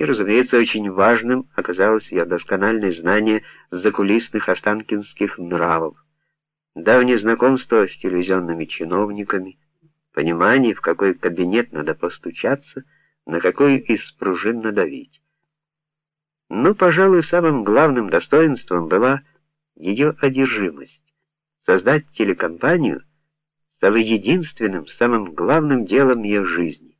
И, разумеется, очень важным оказалось ее доскональное знание закулисных останкинских нравов, давнее знакомство с телевизионными чиновниками, понимание, в какой кабинет надо постучаться, на какой из пружин надавить. Но, пожалуй, самым главным достоинством была ее одержимость. Создать телекомпанию стало единственным, самым главным делом ее жизни.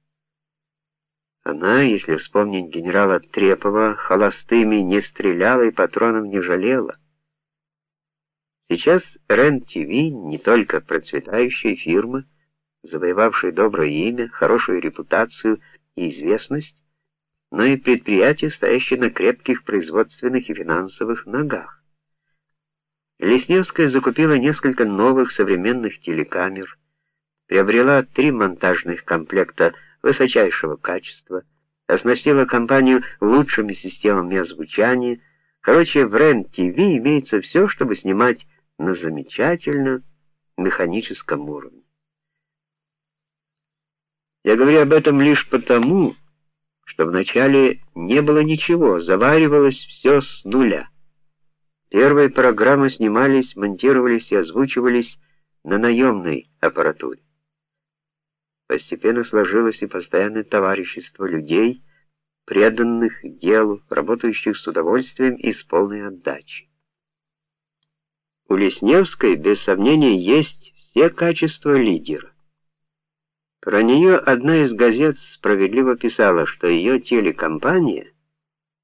Она, если вспомнить генерала Трепова, холостыми не стреляла и патронов не жалела. Сейчас РЕН-ТВ не только процветающая фирма, завоевавшая доброе имя, хорошую репутацию и известность, но и предприятие, стоящее на крепких производственных и финансовых ногах. Лесневская закупила несколько новых современных телекамер, приобрела три монтажных комплекта высочайшего качества, оснастила компанию лучшими системами озвучания. Короче, в РЕН-ТВ имеется все, чтобы снимать на замечательно механическом уровне. Я говорю об этом лишь потому, что вначале не было ничего, заваривалось все с нуля. Первые программы снимались, монтировались и озвучивались на наемной аппаратуре. Постепенно сложилось и постоянное товарищество людей, преданных делу, работающих с удовольствием и с полной отдачей. У Лесневской без сомнения есть все качества лидера. Про нее одна из газет справедливо писала, что ее телекомпания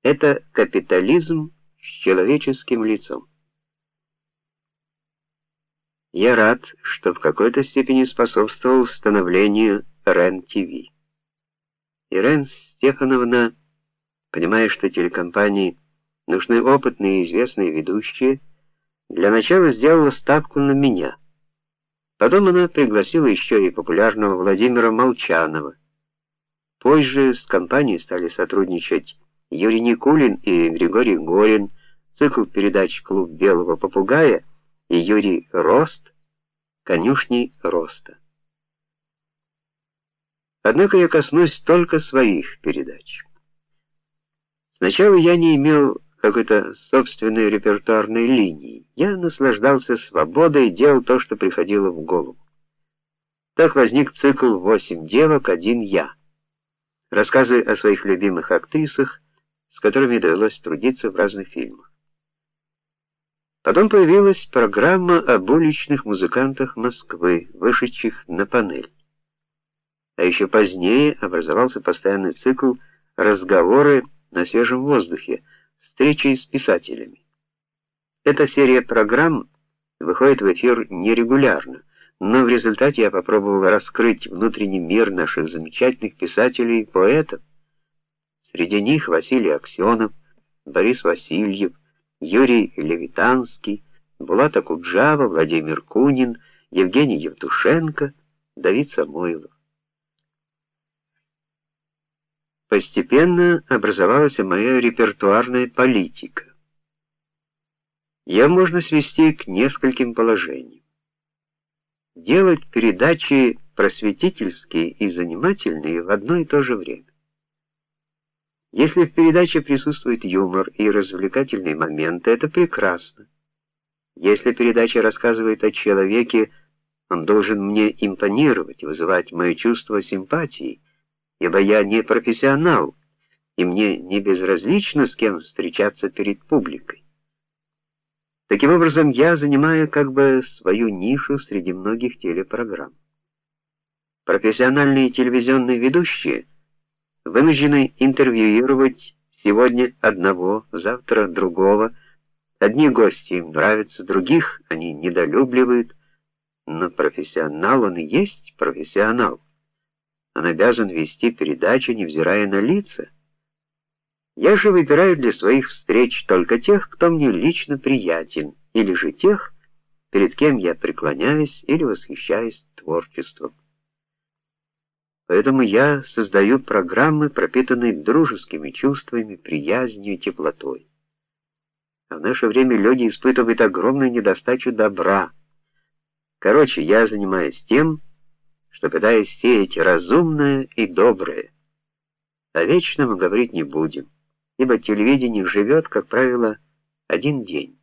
это капитализм с человеческим лицом. Я рад, что в какой-то степени способствовал становлению РЕН-ТВ. Ирен Стефановна, понимая, что телекомпании нужны опытные и известные ведущие, для начала сделала ставку на меня. Потом она пригласила еще и популярного Владимира Молчанова. Позже с компанией стали сотрудничать Юрий Никулин и Григорий Горин, цикл передач Клуб белого попугая и Юрий Рост, конюшни роста. Однако я коснусь только своих передач. Сначала я не имел какой-то собственной репертуарной линии. Я наслаждался свободой, делал то, что приходило в голову. Так возник цикл «Восемь девок, один я». Рассказы о своих любимых актрисах, с которыми довелось трудиться в разных фильмах. Потом появилась программа об уличных музыкантах Москвы, вышедших на панель. А еще позднее образовался постоянный цикл разговоры на свежем воздухе, встречи с писателями. Эта серия программ выходит в эфир нерегулярно, но в результате я попробовал раскрыть внутренний мир наших замечательных писателей и поэтов. Среди них Василий Аксенов, Борис Васильев, Юрий Левитанский, Булат Акуджава, Владимир Кунин, Евгений Евтушенко, Давид Самойлов. Постепенно образовалась моя репертуарная политика. Ее можно свести к нескольким положениям. Делать передачи просветительские и занимательные в одно и то же время. Если в передаче присутствует юмор и развлекательные моменты, это прекрасно. Если передача рассказывает о человеке, он должен мне импонировать, вызывать моё чувство симпатии ибо я не профессионал, и мне не безразлично, с кем встречаться перед публикой. Таким образом, я занимаю как бы свою нишу среди многих телепрограмм. Профессиональные телевизионные ведущие вынуждены интервьюировать сегодня одного, завтра другого. Одни гости им нравятся, других они недолюбливают, но профессионал он и есть профессионал. Он обязан вести передачу, невзирая на лица. Я же выбираю для своих встреч только тех, кто мне лично приятен, или же тех, перед кем я преклоняюсь или восхищаюсь творчеством. Поэтому я создаю программы, пропитанные дружескими чувствами, приязнью теплотой. А в наше время люди испытывают огромную недостачу добра. Короче, я занимаюсь тем, что пытаясь сеять разумное и доброе, О вечном говорить не будем, ибо телевидение живет, как правило, один день.